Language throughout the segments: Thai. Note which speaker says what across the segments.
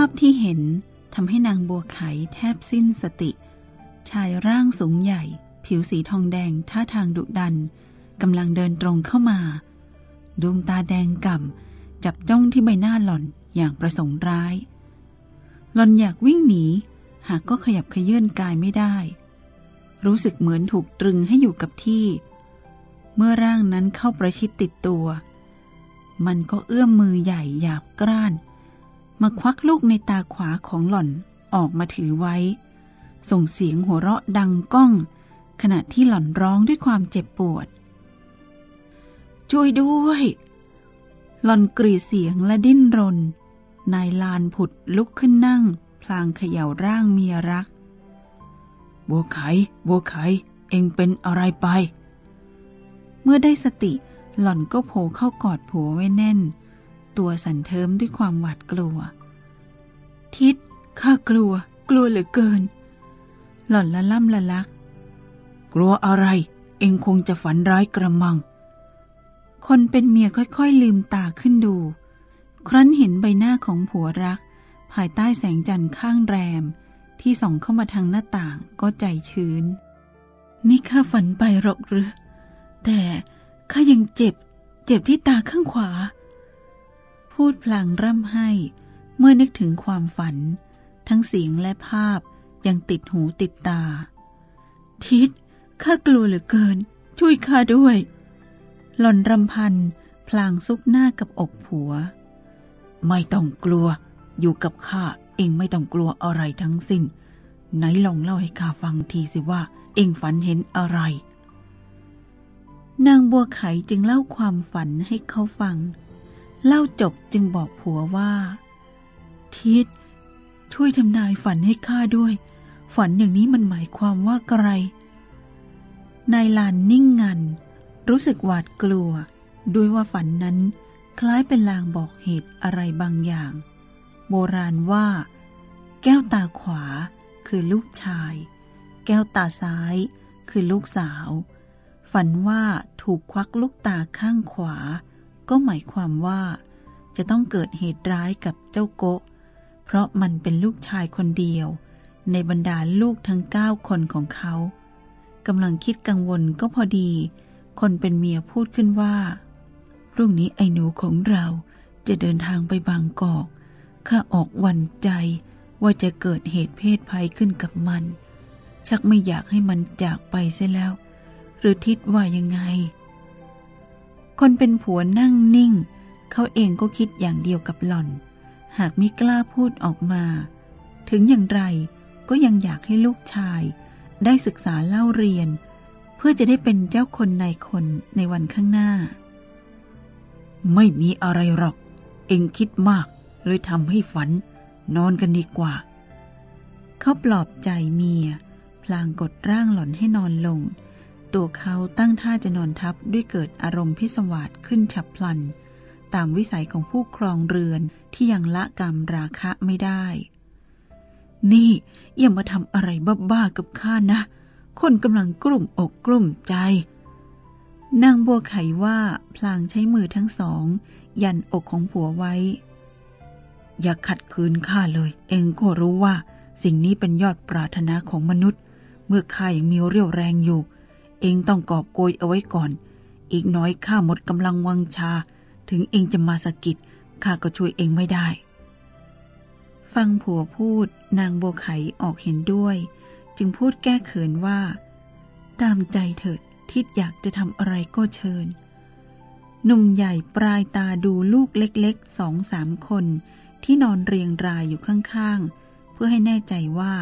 Speaker 1: าพที่เห็นทำให้นางบัวไขแทบสิ้นสติ ชายร่างสูงใหญ่ ผิวสีทองแดงท่าทางดุดันกำลังเดินตรงเข้ามา ดวงตาแดงก่ำจับจ้องที่ใบหน้าหล่อนอย่างประสงค์ร้าย หล่อนอยากวิ่งหนี หากก็ขยับขยื่นกายไม่ได้ รู้สึกเหมือนถูกตรึงให้อยู่กับที่ เมื่อร่างนั้นเข้าประชิดติดตัว มันก็เอื้อมมือใหญ่หยาบกร้าน มาควักลูกในตาขวาของหล่อนออกมาถือไว้ ส่งเสียงหัวเราะดังก้อง ขณะที่หล่อนร้องด้วยความเจ็บปวด ช่วยด้วย หล่อนกรีดเสียงและดิ้นรน นายลานผุดลุกขึ้นนั่ง พลางเขย่าร่างเมียรัก บัวไข บัวไข เองเป็นอะไรไป เมื่อได้สติหล่อนก็โผล่เข้ากอดผัวไว้แน่น ตัวสั่นเทิมด้วยความหวาดกลัว ทิดข้ากลัว กลัวเหลือเกิน หล่อนละล่ำละลัก กลัวอะไร เองคงจะฝันร้ายกระมัง คนเป็นเมียค่อยๆลืมตาขึ้นดู ครั้นเห็นใบหน้าของผัวรัก ภายใต้แสงจันทร์ข้างแรม ที่ส่องเข้ามาทางหน้าต่างก็ใจชื้น นี่ข้าฝันไปหรอกหรือ แต่ข้ายังเจ็บ เจ็บที่ตาข้างขวา พูดพลางร่ำไห้ เมื่อนึกถึงความฝัน ทั้งเสียงและภาพยังติดหูติดตา ทิดข้ากลัวเหลือเกิน ช่วยข้าด้วย หล่อนรำพันพลางซุกหน้ากับอกผัว ไม่ต้องกลัว อยู่กับข้าเองไม่ต้องกลัวอะไรทั้งสิ้น ไหนลองเล่าให้ข้าฟังทีสิว่า เองฝันเห็นอะไร นางบัวไขจึงเล่าความฝันให้เขาฟัง เล่าจบจึงบอกผัวว่า ทิดช่วยทำนายฝันให้ข้าด้วย ฝันอย่างนี้มันหมายความว่าอะไรนายลานนิ่งงัน รู้สึกหวาดกลัว ด้วยว่าฝันนั้น คล้ายเป็นลางบอกเหตุอะไรบางอย่าง โบราณว่า แก้วตาขวาคือลูกชาย แก้วตาซ้ายคือลูกสาว ฝันว่าถูกควักลูกตาข้างขวา ก็หมายความว่า จะต้องเกิดเหตุร้ายกับเจ้าโกะ เพราะมันเป็นลูกชายคนเดียว ในบรรดาลูกทั้งเก้าคนของเขากำลังคิดกังวลก็พอดี คนเป็นเมียพูดขึ้นว่า พรุ่งนี้ไอ้หนูของเราจะเดินทางไปบางกอก ข้าออกวันใจว่าจะเกิดเหตุเพศภัยขึ้นกับมัน ชักไม่อยากให้มันจากไปเสียแล้ว หรือทิดว่ายังไง คนเป็นผัวนั่งนิ่ง เขาเองก็คิดอย่างเดียวกับหล่อน หากมิกล้าพูดออกมา ถึงอย่างไรก็ยังอยากให้ลูกชาย ได้ศึกษาเล่าเรียน เพื่อจะได้เป็นเจ้าคนนายคนในวันข้างหน้า ไม่มีอะไรหรอก เองคิดมาก เลยทำให้ฝัน นอนกันดีกว่า เขาปลอบใจเมีย พลางกดร่างหล่อนให้นอนลง ตัวเขาตั้งท่าจะนอนทับด้วยเกิดอารมณ์พิศวาสขึ้นฉับพลัน ตามวิสัยของผู้ครองเรือนที่ยังละกรรมราคะไม่ได้ นี่อย่ามาทำอะไรบ้าๆกับข้านะ คนกำลังกลุ่มอกกลุ่มใจ นางบัวไขว่าพลางใช้มือทั้งสอง ยันอกของผัวไว้ อย่าขัดขืนข้าเลย เองก็รู้ว่า สิ่งนี้เป็นยอดปรารถนาของมนุษย์ เมื่อข้ายังมีเรี่ยวแรงอยู่ เองต้องกอบโกยเอาไว้ก่อน อีกน้อยข้าหมดกำลังวังชา ถึงเองจะมาสะกิดข้าก็ช่วยเองไม่ได้ ฟังผัวพูดนางโบวไขออกเห็นด้วย จึงพูดแก้เขินว่า ตามใจเถิดทิดอยากจะทำอะไรก็เชิญ หนุ่มใหญ่ปลายตาดูลูกเล็กๆสองสามคน ที่นอนเรียงรายอยู่ข้างๆ เพื่อให้แน่ใจว่า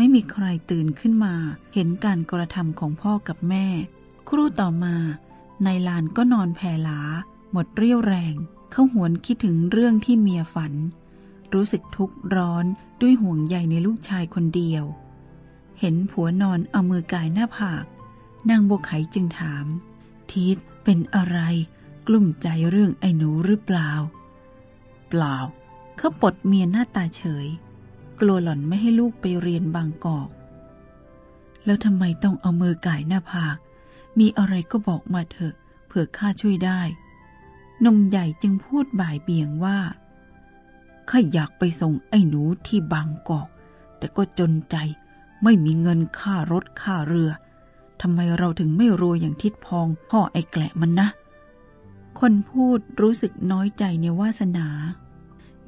Speaker 1: ไม่มีใครตื่นขึ้นมา เห็นการกระทำของพ่อกับแม่ ครู่ต่อมา นายลานก็นอนแผ่หลา หมดเรี่ยวแรง เขาหวนคิดถึงเรื่องที่เมียฝัน รู้สึกทุกข์ร้อนด้วยห่วงใยในลูกชายคนเดียว เห็นผัวนอนเอามือกายหน้าผาก นางบัวไขจึงถาม ทิดเป็นอะไร กลุ้มใจเรื่องไอ้หนูหรือเปล่า เปล่า เขาปลดเมียหน้าตาเฉย กลัวหล่อนไม่ให้ลูกไปเรียนบางกอก แล้วทำไมต้องเอามือก่ายหน้าผาก มีอะไรก็บอกมาเถอะ เผื่อข้าช่วยได้ นมใหญ่จึงพูดบ่ายเบี่ยงว่าข้าอยากไปส่งไอ้หนูที่บางกอก แต่ก็จนใจไม่มีเงินค่ารถค่าเรือทำไมเราถึงไม่รวยอย่างทิดพองพ่อไอ้แกละมันนะ คนพูดรู้สึกน้อยใจในวาสนา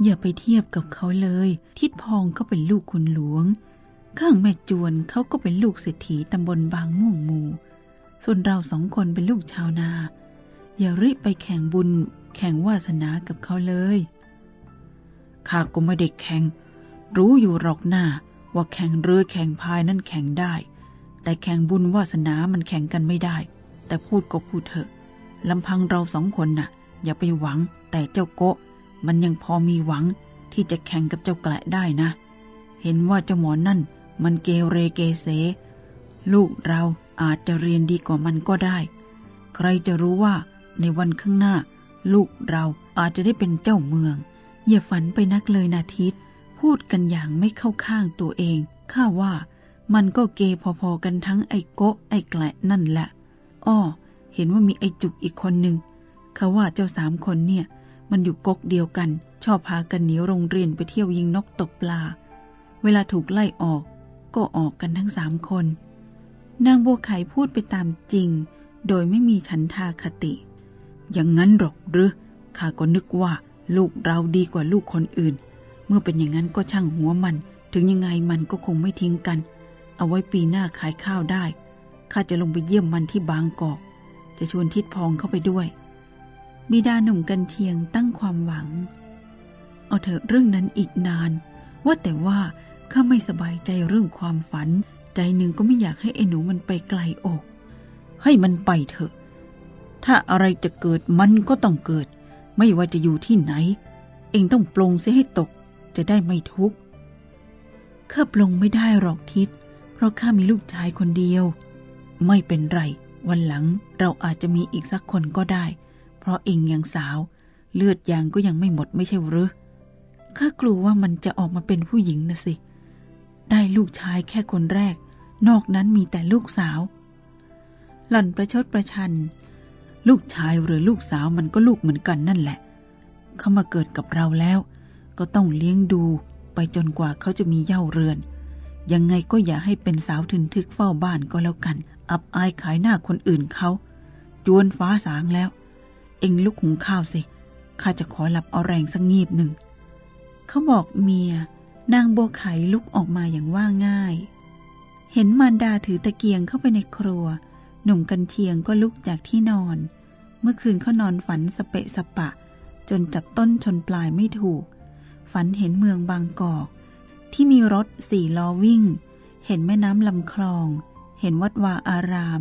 Speaker 1: อย่าไปเทียบกับเขาเลย ทิดพองก็เป็นลูกคุณหลวง ข้างแม่จวนเขาก็เป็นลูกเศรษฐีตำบลบางม่วงมู ส่วนเราสองคนเป็นลูกชาวนา อย่ารีบไปแข่งบุญ แข่งวาสนากับเขาเลยข้าก็ไม่ได้แข่ง รู้อยู่หรอกหน้า ว่าแข่งเรือแข่งพายนั่นแข่งได้ แต่แข่งบุญวาสนามันแข่งกันไม่ได้ แต่พูดก็พูดเถอะลำพังเราสองคนน่ะ อย่าไปหวังแต่เจ้าโกะ มันยังพอมีหวังที่จะแข่งกับเจ้าแกละได้นะ เห็นว่าเจ้าหมอนั่น มันเกเรเกเส ลูกเราอาจจะเรียนดีกว่ามันก็ได้ ใครจะรู้ว่าในวันข้างหน้า ลูกเราอาจจะได้เป็นเจ้าเมือง อย่าฝันไปนักเลยนาทิต พูดกันอย่างไม่เข้าข้างตัวเอง ข้าว่ามันก็เกพอๆกันทั้งไอ้โกะไอ้แกละนั่นแหละ อ้อ เห็นว่ามีไอ้จุกอีกคนหนึ่งเขาว่าเจ้าสามคนเนี่ย มันอยู่ก๊กเดียวกัน ชอบพากันหนีโรงเรียนไปเที่ยวยิงนกตกปลา เวลาถูกไล่ออก ก็ออกกันทั้งสามคน นางบัวไข่พูดไปตามจริง โดยไม่มีฉันทาคติ อย่างนั้นหรอกหรือข้าก็นึกว่าลูกเราดีกว่าลูกคนอื่น เมื่อเป็นอย่างนั้นก็ช่างหัวมัน ถึงยังไงมันก็คงไม่ทิ้งกัน เอาไว้ปีหน้าขายข้าวได้ข้าจะลงไปเยี่ยมมันที่บางกอก จะชวนทิดพองเข้าไปด้วย บิดาหนุ่มกันเชียงตั้งความหวัง เอาเถอะเรื่องนั้นอีกนาน ว่าแต่ว่าข้าไม่สบายใจเรื่องความฝัน ใจหนึ่งก็ไม่อยากให้ไอ้หนูมันไปไกลอก ให้มันไปเถอะ ถ้าอะไรจะเกิดมันก็ต้องเกิด ไม่ว่าจะอยู่ที่ไหน เองต้องปลงเสียให้ตกจะได้ไม่ทุกข์ข้าปลงไม่ได้หรอกทิศเพราะข้ามีลูกชายคนเดียว ไม่เป็นไร วันหลังเราอาจจะมีอีกสักคนก็ได้ เพราะเองยังสาว เลือดยางก็ยังไม่หมดไม่ใช่หรือข้ากลัวว่ามันจะออกมาเป็นผู้หญิงนะสิ ได้ลูกชายแค่คนแรก นอกนั้นมีแต่ลูกสาว หล่อนประชดประชัน ลูกชายหรือลูกสาวมันก็ลูกเหมือนกันนั่นแหละ เขามาเกิดกับเราแล้ว ก็ต้องเลี้ยงดูไปจนกว่าเขาจะมีเย่าเรือน ยังไงก็อย่าให้เป็นสาวถึนทึกเฝ้าบ้านก็แล้วกัน อับอายขายหน้าคนอื่นเขา จวนฟ้าสางแล้ว เองลุกหุงข้าวสิ ข้าจะขอหลับเอาแรงสักงีบหนึ่ง เขาบอกเมีย นางโบวไขลุกออกมาอย่างว่าง่าย เห็นมารดาถือตะเกียงเข้าไปในครัว หนุ่มกันเทียงก็ลุกจากที่นอน เมื่อคืนเขานอนฝันสเปะสปะ จนจับต้นชนปลายไม่ถูก ฝันเห็นเมืองบางกอก ที่มีรถสี่ล้อวิ่ง เห็นแม่น้ำลำคลอง เห็นวัดวาอาราม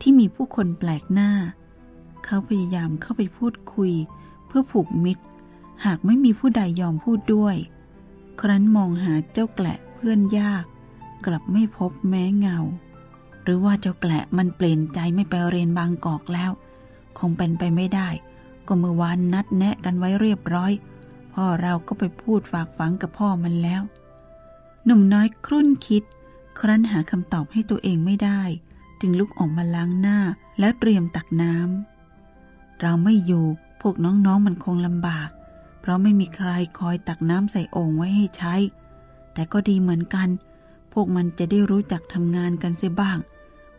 Speaker 1: ที่มีผู้คนแปลกหน้า เขาพยายามเข้าไปพูดคุย เพื่อผูกมิตร หากไม่มีผู้ใดยอมพูดด้วย ครั้นมองหาเจ้าแกละเพื่อนยาก กลับไม่พบแม้เงา หรือว่าเจ้าแกละมันเปลี่ยนใจไม่ไปเรียนบางกอกแล้ว คงเป็นไปไม่ได้ ก็เมื่อวานนัดแนะกันไว้เรียบร้อย พ่อเราก็ไปพูดฝากฝังกับพ่อมันแล้ว หนุ่มน้อยครุ่นคิด ครั้นหาคำตอบให้ตัวเองไม่ได้ จึงลุกออกมาล้างหน้าแล้วเตรียมตักน้ำ เราไม่อยู่พวกน้องๆมันคงลำบาก เพราะไม่มีใครคอยตักน้ำใส่โอ่งไว้ให้ใช้ แต่ก็ดีเหมือนกัน พวกมันจะได้รู้จักทำงานกันเสียบ้าง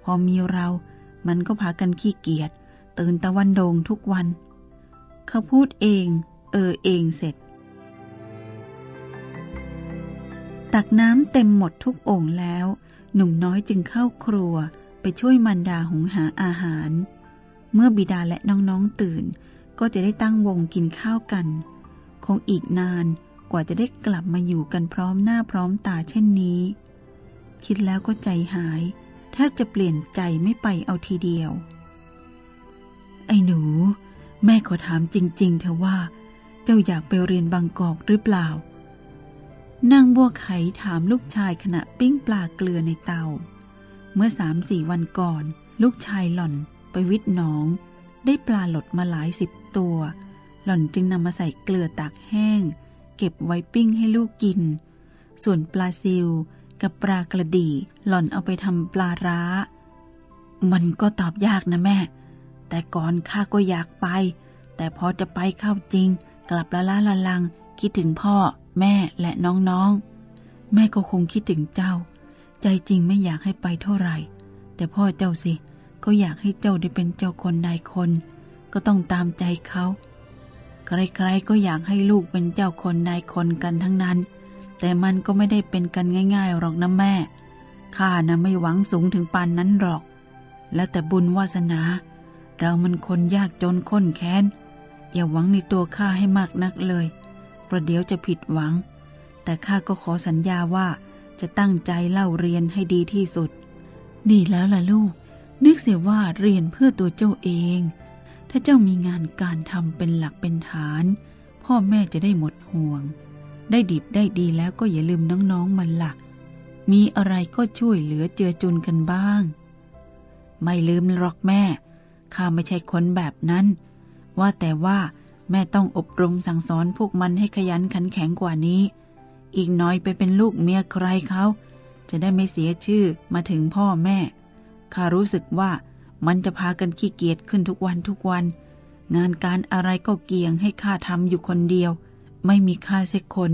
Speaker 1: พอมีเรา มันก็พากันขี้เกียจตื่นตะวันโดงทุกวัน เขาพูดเอง เออเองเสร็จ ตักน้ำเต็มหมดทุกโอ่งแล้ว หนุ่มน้อยจึงเข้าครัวไปช่วยมันดาหุงหาอาหาร เมื่อบิดาและน้องๆตื่น ก็จะได้ตั้งวงกินข้าวกัน คงอีกนานกว่าจะได้กลับมาอยู่กันพร้อมหน้าพร้อมตาเช่นนี้ คิดแล้วก็ใจหายแทบจะเปลี่ยนใจไม่ไปเอาทีเดียว ไอ้หนู แม่ขอถามจริง ๆ เธอว่า เจ้าอยากไปเรียนบางกอกหรือเปล่านางบัวไขถามลูกชายขณะปิ้งปลาเกลือในเตา เมื่อสามสี่วันก่อน ลูกชายหล่อน ไปวิทหนอง ได้ปลาหลดมาหลายสิบตัว หล่อนจึงนำมาใส่เกลือตากแห้ง เก็บไว้ปิ้งให้ลูกกิน ส่วนปลาซิวกับปลากระดีหล่อนเอาไปทำปลาร้า มันก็ตอบยากนะแม่ แต่ก่อนข้าก็อยากไป แต่พอจะไปเข้าจริง กลับละล้าละลัง คิดถึงพ่อ แม่และน้องๆ แม่ก็คงคิดถึงเจ้า ใจจริงไม่อยากให้ไปเท่าไหร่ แต่พ่อเจ้าสิ ก็อยากให้เจ้าได้เป็นเจ้าคนนายคน ก็ต้องตามใจเขาใครๆก็อยากให้ลูกเป็นเจ้าคนนายคนกันทั้งนั้น แต่มันก็ไม่ได้เป็นกันง่ายๆหรอกนะแม่ข้านะไม่หวังสูงถึงปานนั้นหรอก แล้วแต่บุญวาสนา เรามันคนยากจนข้นแค้น อย่าหวังในตัวข้าให้มากนักเลย ประเดี๋ยวจะผิดหวัง แต่ข้าก็ขอสัญญาว่าจะตั้งใจเล่าเรียนให้ดีที่สุด ดีแล้วล่ะลูก นึกเสียว่าเรียนเพื่อตัวเจ้าเอง ถ้าเจ้ามีงานการทำเป็นหลักเป็นฐาน พ่อแม่จะได้หมดห่วง ได้ดิบได้ดีแล้วก็อย่าลืมน้องๆมันละ่ะ มีอะไรก็ช่วยเหลือเจือจุนกันบ้าง ไม่ลืมหรอกแม่ ข้าไม่ใช่คนแบบนั้น ว่าแต่ว่าแม่ต้องอบรมสั่งสอนพวกมันให้ขยันขันแข็งกว่านี้ อีกน้อยไปเป็นลูกเมียใครเขา จะได้ไม่เสียชื่อมาถึงพ่อแม่ ข้ารู้สึกว่ามันจะพากันขี้เกียจขึ้นทุกวันทุกวัน งานการอะไรก็เกี่ยงให้ข้าทำอยู่คนเดียว ไม่มีข้าสักคน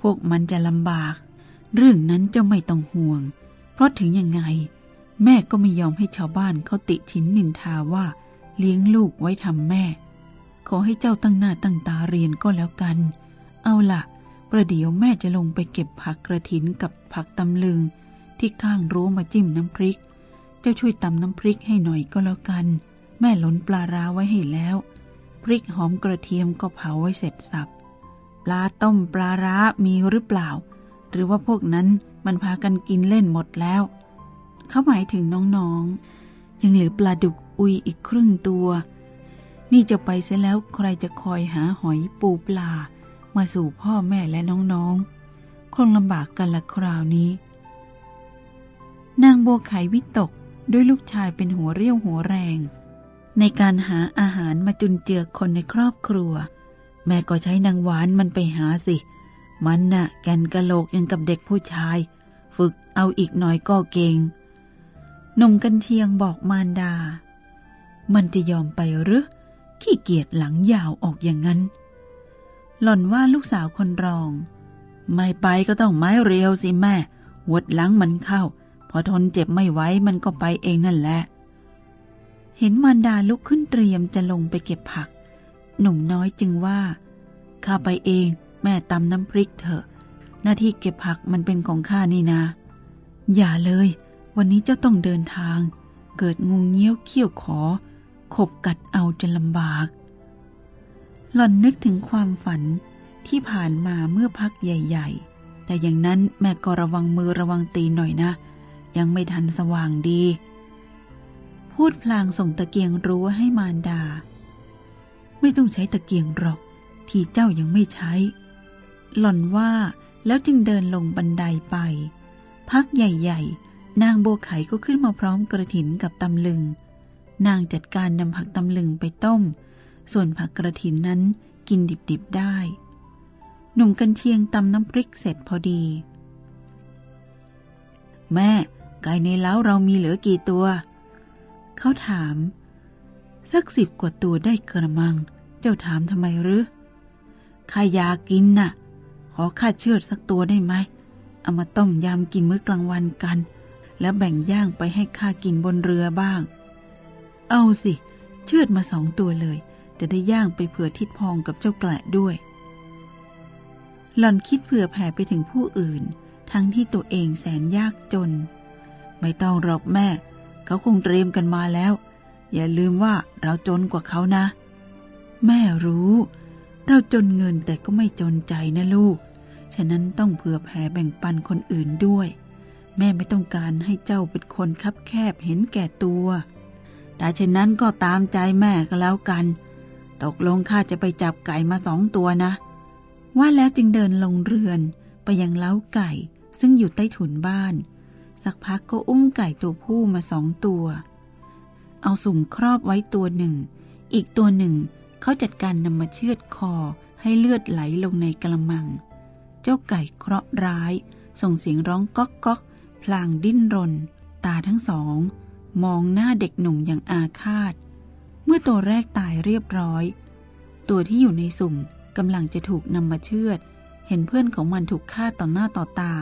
Speaker 1: พวกมันจะลำบาก เรื่องนั้นจ้าไม่ต้องห่วง เพราะถึงยังไง แม่ก็ไม่ยอมให้ชาวบ้านเขาติชินนินทาว่า เลี้ยงลูกไว้ทำแม่ ขอให้เจ้าตั้งหน้าตั้งตาเรียนก็แล้วกัน เอาละประเดี๋ยวแม่จะลงไปเก็บผักกระถินกับผักตำลึงที่ข้างรั้วมาจิ้มน้ำพริก เจ้าช่วยตำน้ำพริกให้หน่อยก็แล้วกัน แม่หลนปลาร้าไว้ให้แล้ว พริกหอมกระเทียมก็เผาไว้เสร็จสับ ปลาต้มปลาร้ามีหรือเปล่า หรือว่าพวกนั้นมันพากันกินเล่นหมดแล้ว เขาหมายถึงน้องๆ ยังเหลือปลาดุกอุยอีกครึ่งตัว นี่จะไปเสียแล้วใครจะคอยหาหอยปูปลา มาสู่พ่อแม่และน้องๆ คงลำบากกันละคราวนี้ นางบัวไขวิตก ด้วยลูกชายเป็นหัวเรี่ยวหัวแรง ในการหาอาหารมาจุนเจือคนในครอบครัว แม่ก็ใช้นางหวานมันไปหาสิ มันน่ะแกนกะโหลกยังกับเด็กผู้ชาย ฝึกเอาอีกหน่อยก็เก่งหนุ่มกันเชียงบอกมารดา มันจะยอมไปหรือขี้เกียจหลังยาวออกอย่างนั้น หล่อนว่าลูกสาวคนรอง ไม่ไปก็ต้องไม้เรียวสิแม่วดหลังมันเข้า พอทนเจ็บไม่ไหวมันก็ไปเองนั่นแหละ เห็นมารดาลุกขึ้นเตรียมจะลงไปเก็บผัก หนุ่มน้อยจึงว่า ข้าไปเองแม่ตำน้ำพริกเถอะ หน้าที่เก็บผักมันเป็นของข้านี่นา อย่าเลย วันนี้เจ้าต้องเดินทาง เกิดงูเงี้ยวเขี้ยวขอ ขบกัดเอาจะลำบาก หล่อนนึกถึงความฝันที่ผ่านมาเมื่อพักใหญ่ ๆ แต่อย่างนั้นแม่ก็ระวังมือระวังตีนหน่อยนะ ยังไม่ทันสว่างดี พูดพลางส่งตะเกียงรั้วให้มารดา ไม่ต้องใช้ตะเกียงหรอก ที่เจ้ายังไม่ใช้ หล่อนว่าแล้วจึงเดินลงบันไดไป พักใหญ่ๆ นางโบไขก็ขึ้นมาพร้อมกระถินกับตำลึง นางจัดการนำผักตำลึงไปต้ม ส่วนผักกระถินนั้นกินดิบๆได้ หนุ่มกันเชียงตำน้ำพริกเสร็จพอดี แม่ ไก่ในเล้าเรามีเหลือกี่ตัว เขาถาม สักสิบกว่าตัวได้กระมัง เจ้าถามทำไมหรือข้าอยากกินน่ะ ขอข้าเชือดสักตัวได้ไหม เอามาต้มยำกินมื้อกลางวันกัน แล้วแบ่งย่างไปให้ข้ากินบนเรือบ้าง เอาสิ เชือดมาสองตัวเลย จะได้ย่างไปเผื่อทิดพองกับเจ้าแกละด้วย หล่อนคิดเผื่อแผ่ไปถึงผู้อื่น ทั้งที่ตัวเองแสนยากจน ไม่ต้องหรอกแม่ เขาคงเตรียมกันมาแล้ว อย่าลืมว่าเราจนกว่าเขานะ แม่รู้ เราจนเงินแต่ก็ไม่จนใจนะลูก ฉะนั้นต้องเผื่อแผ่แบ่งปันคนอื่นด้วย แม่ไม่ต้องการให้เจ้าเป็นคนคับแคบเห็นแก่ตัวแต่เช่นนั้นก็ตามใจแม่ก็แล้วกัน ตกลงข้าจะไปจับไก่มาสองตัวนะ ว่าแล้วจึงเดินลงเรือนไปยังเล้าไก่ซึ่งอยู่ใต้ถุนบ้าน สักพักก็อุ้มไก่ตัวผู้มาสองตัว เอาสุ่มครอบไว้ตัวหนึ่ง อีกตัวหนึ่งเขาจัดการนำมาเชือดคอให้เลือดไหลลงในกระมัง เจ้าไก่เคราะห์ร้าย ส่งเสียงร้องก๊อกก๊อกพลางดิ้นรน ตาทั้งสอง มองหน้าเด็กหนุ่มอย่างอาฆาต เมื่อตัวแรกตายเรียบร้อย ตัวที่อยู่ในสุ่มกำลังจะถูกนำมาเชือด เห็นเพื่อนของมันถูกฆ่าต่อหน้าต่อตา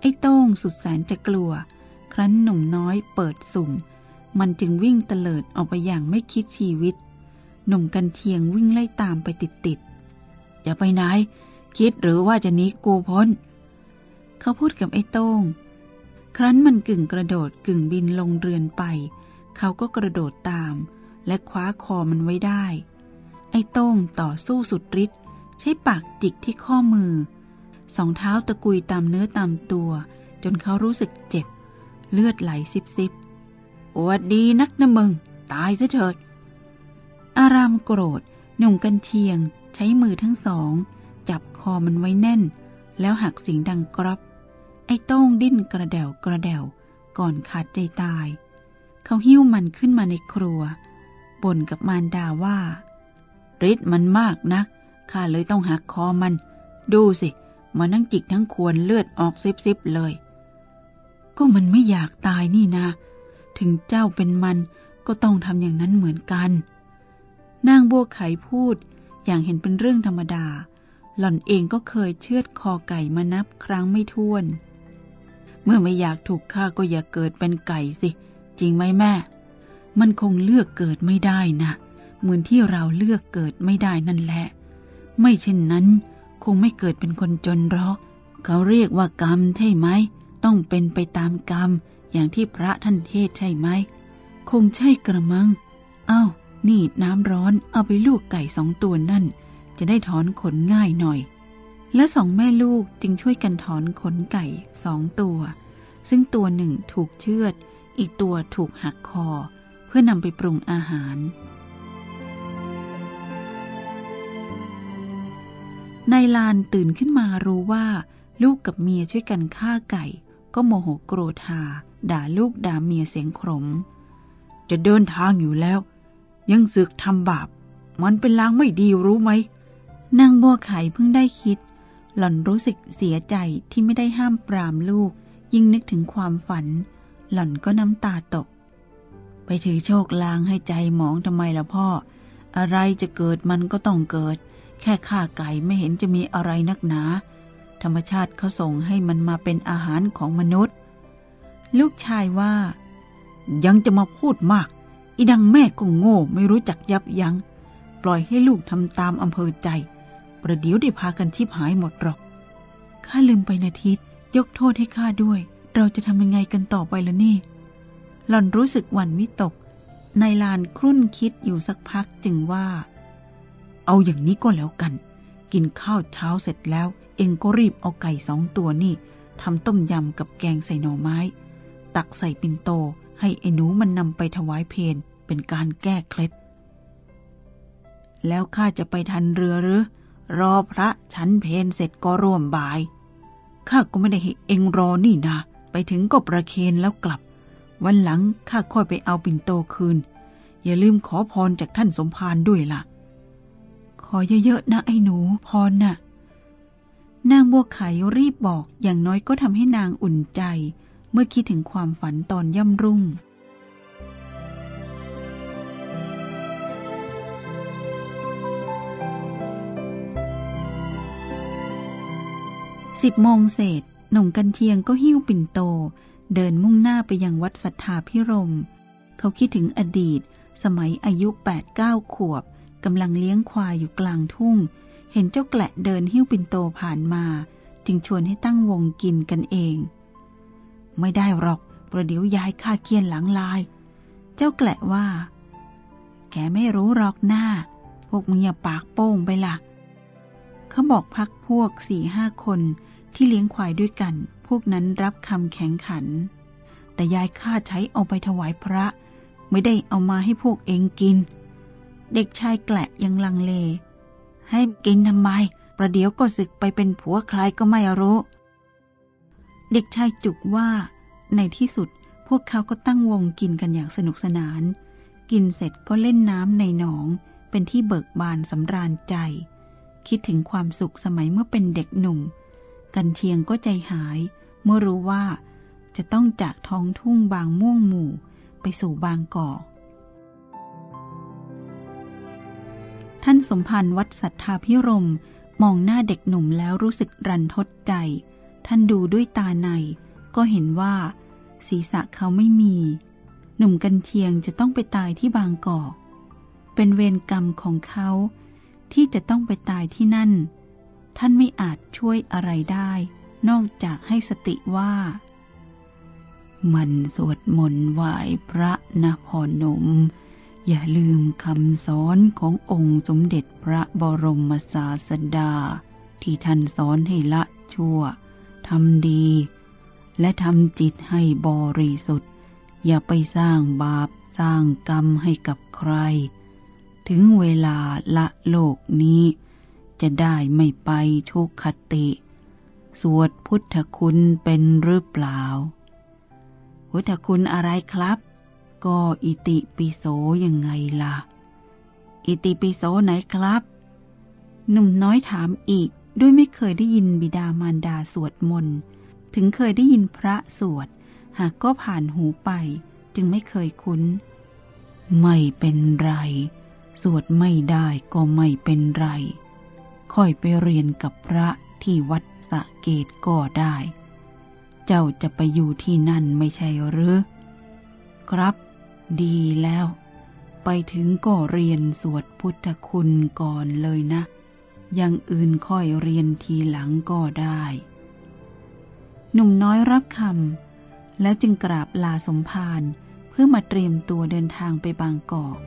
Speaker 1: ไอ้โต้งสุดแสนจะกลัว ครั้นหนุ่มน้อยเปิดสุ่ม มันจึงวิ่งเตลิดออกไปอย่างไม่คิดชีวิต หนุ่มกันเทียงวิ่งไล่ตามไปติดๆอย่าไปไหน คิดหรือว่าจะหนีกูพ้น เขาพูดกับไอ้โต้ง ครั้นมันกึ่งกระโดดกึ่งบินลงเรือนไป เขาก็กระโดดตาม และคว้าคอมันไว้ได้ ไอ้โต้งต่อสู้สุดฤทธิ์ใช้ปากจิกที่ข้อมือ สองเท้าตะกุยตามเนื้อตามตัว จนเขารู้สึกเจ็บ เลือดไหลซิบซิบอวดดีนักนะมึง ตายซะเถิด อารามโกรธ หนุ่มกันเชียง ใช้มือทั้งสอง จับคอมันไว้แน่น แล้วหักเสียงดังกรอบ ไอ้โต้งดิ้นกระเดวกระเดวก่อนขาดใจตาย เขาหิ้วมันขึ้นมาในครัวบ่นกับมารดาว่าฤทธิ์มันมากนักข้าเลยต้องหักคอมัน ดูสิ มันทั้งจิกทั้งควรเลือดออกซิบซิบเลย ก็มันไม่อยากตายนี่นะ ถึงเจ้าเป็นมันก็ต้องทำอย่างนั้นเหมือนกัน นางบัวไขพูดอย่างเห็นเป็นเรื่องธรรมดา หล่อนเองก็เคยเชือดคอไก่มานับครั้งไม่ถ้วน เมื่อไม่อยากถูกฆ่าก็อย่าเกิดเป็นไก่สิ จริงไหมแม่ มันคงเลือกเกิดไม่ได้นะ เหมือนที่เราเลือกเกิดไม่ได้นั่นแหละ ไม่เช่นนั้น คงไม่เกิดเป็นคนจนหรอก เขาเรียกว่ากรรมใช่ไหม ต้องเป็นไปตามกรรม อย่างที่พระท่านเทศใช่ไหม คงใช่กระมัง เอา้า นี่น้ำร้อนเอาไปลูกไก่สองตัวนั่น จะได้ถอนขนง่ายหน่อย และสองแม่ลูกจึงช่วยกันถอนขนไก่สองตัว ซึ่งตัวหนึ่งถูกเชือด อีกตัวถูกหักคอ เพื่อนำไปปรุงอาหาร นายลานตื่นขึ้นมารู้ว่า ลูกกับเมียช่วยกันฆ่าไก่ ก็โมโหโกรธหา ด่าลูกด่าเมียเสียงขม จะเดินทางอยู่แล้ว ยังสึกทำบาป มันเป็นลางไม่ดีรู้ไหมนางบัวไข่เพิ่งได้คิด หล่อนรู้สึกเสียใจที่ไม่ได้ห้ามปรามลูก ยิ่งนึกถึงความฝัน หล่อนก็น้ำตาตก ไปถือโชคลางให้ใจหมองทำไมล่ะพ่อ อะไรจะเกิดมันก็ต้องเกิด ค่ฆ่าไก่ไม่เห็นจะมีอะไรนักหนา ธรรมชาติเขาส่งให้มันมาเป็นอาหารของมนุษย์ ลูกชายว่า ยังจะมาพูดมาก อีดังแม่ก็โง่ไม่รู้จักยับยัง้ง ปล่อยให้ลูกทำตามอำเภอใจ ประเดี๋ยวได้พากันชิบหายหมดหรอก ข้าลืมไปนาทิตยกโทษให้ข้าด้วย เราจะทำยังไงกันต่อไปละนี่ หล่อนรู้สึกหวั่นวิตก นายลานครุ่นคิดอยู่สักพักจึงว่า เอาอย่างนี้ก็แล้วกัน กินข้าวเช้าเสร็จแล้ว เองก็รีบเอาไก่สองตัวนี่ทำต้มยำกับแกงใส่หน่อไม้ ตักใส่ปิ่นโตให้ไอ้หนูมันนำไปถวายเพนเป็นการแก้เคล็ด แล้วข้าจะไปทันเรือหรือ รอพระฉันเพนเสร็จก็ร่วมบ่าย ข้าก็ไม่ได้ให้เองรอนี่นะ ไปถึงก็ประเคนแล้วกลับ วันหลังข้าค่อยไปเอาปิ่นโตคืน อย่าลืมขอพรจากท่านสมภารด้วยล่ะ ขอเยอะๆนะไอ้หนูพรน่ะ นางบัวไขรีบบอกอย่างน้อยก็ทำให้นางอุ่นใจ เมื่อคิดถึงความฝันตอนย่ำรุ่ง สิบโมงเศษหนุ่มกันเทียงก็หิ้วปิ่นโต เดินมุ่งหน้าไปยังวัดศรัทธาพิรม เขาคิดถึงอดีต สมัยอายุแปดเก้าขวบ กำลังเลี้ยงควายอยู่กลางทุ่ง เห็นเจ้าแกละเดินหิ้วปิ่นโตผ่านมา จึงชวนให้ตั้งวงกินกันเอง ไม่ได้หรอกประเดี๋ยวยายข้าเคียนหลังลาย เจ้าแกละว่า แกไม่รู้หรอกหน้า พวกมึงอย่าปากโป้งไปละ่ะ เขาบอกพักพวกสี่ห้าคนที่เลี้ยงควายด้วยกัน พวกนั้นรับคำแข็งขัน แต่ยายข้าใช้เอาไปถวายพระ ไม่ได้เอามาให้พวกเองกิน เด็กชายแกละยังลังเล ให้กินทำไม ประเดี๋ยวก็ศึกไปเป็นผัวใครก็ไม่รู้ เด็กชายจุกว่าในที่สุดพวกเขาก็ตั้งวงกินกันอย่างสนุกสนาน กินเสร็จก็เล่นน้ำในหนอง เป็นที่เบิกบานสำราญใจ คิดถึงความสุขสมัยเมื่อเป็นเด็กหนุ่ม กันเชียงก็ใจหาย เมื่อรู้ว่าจะต้องจากท้องทุ่งบางม่วงหมู่ ไปสู่บางกอก ท่านสมพันธ์วัดสัทธาพิรมมองหน้าเด็กหนุ่มแล้วรู้สึกรันทดใจ ท่านดูด้วยตาใน ก็เห็นว่า ศีรษะเขาไม่มี หนุ่มกันเทียงจะต้องไปตายที่บางกอก เป็นเวรกรรมของเขา ที่จะต้องไปตายที่นั่น ท่านไม่อาจช่วยอะไรได้ นอกจากให้สติว่า มันสวดมนต์ไหว้พระนะพอหนุ่ม อย่าลืมคำสอนขององค์สมเด็จพระบรมศาสดา ที่ท่านสอนให้ละชั่วทำดี และทำจิตให้บริสุทธิ์ อย่าไปสร้างบาปสร้างกรรมให้กับใคร ถึงเวลาละโลกนี้ จะได้ไม่ไปทุกขติ สวดพุทธคุณเป็นหรือเปล่า พุทธคุณอะไรครับ ก็อิติปิโสยังไงล่ะ อิติปิโสไหนครับ หนุ่มน้อยถามอีกด้วยไม่เคยได้ยินบิดามารดาสวดมนต์ถึงเคยได้ยินพระสวด หากก็ผ่านหูไป จึงไม่เคยคุ้น ไม่เป็นไร สวดไม่ได้ก็ไม่เป็นไร ค่อยไปเรียนกับพระที่วัดสะเกตก็ได้ เจ้าจะไปอยู่ที่นั่นไม่ใช่หรือ ครับ ดีแล้ว ไปถึงก็เรียนสวดพุทธคุณก่อนเลยนะ ยังอื่นค่อยเรียนทีหลังก็ได้ หนุ่มน้อยรับคำแล้วจึงกราบลาสมภารเพื่อมาเตรียมตัวเดินทางไปบางกอก